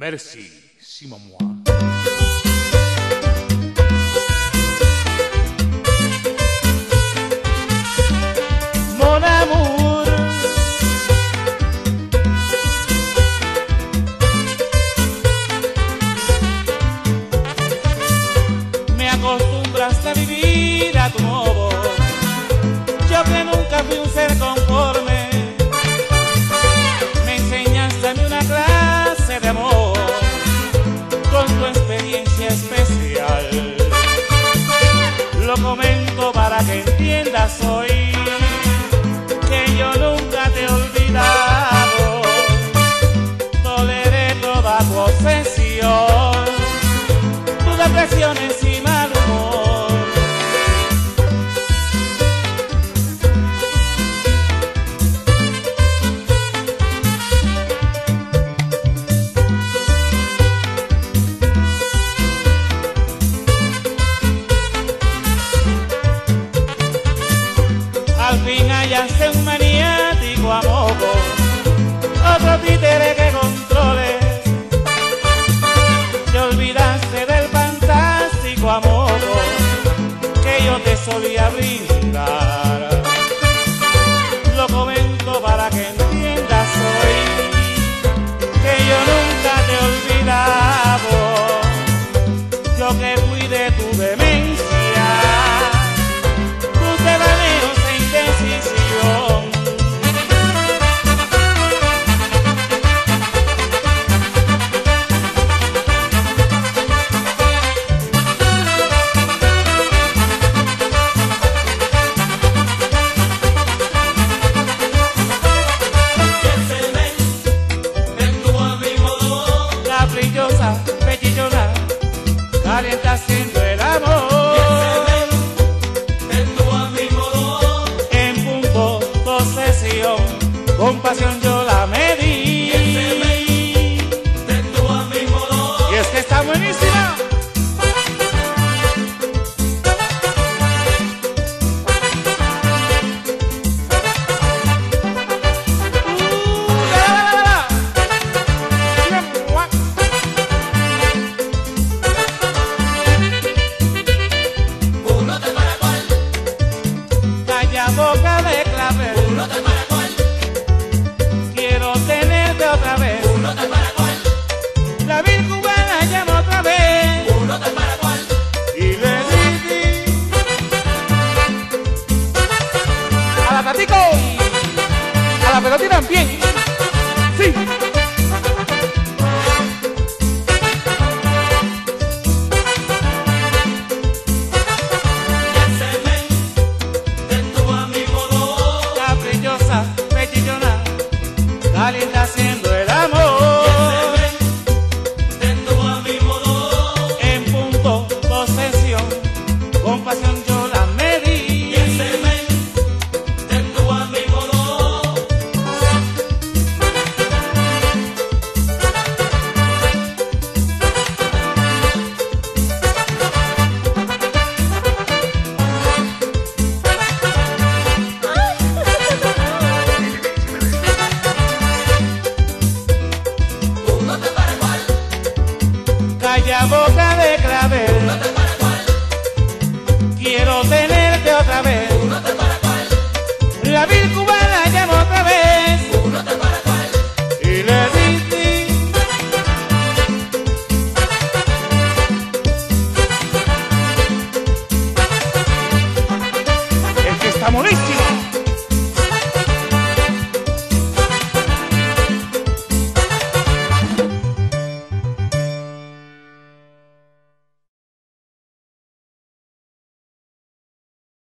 Merci, Simon. Mon amour, me acostumbraste a vivir Lo comento para que entiendas hoy que yo nunca te he olvidado. Toleré toda tu obsesión, tus depresiones y yo te solía brindar. Calienta haciendo el amor. En punto, posesión, con pasión yo la medí. Calla boca de clavel. Quiero tenerte otra vez. La vil cubana llama otra vez. Y le dije a la Tatico, a la pelotina también. Boca de clavel.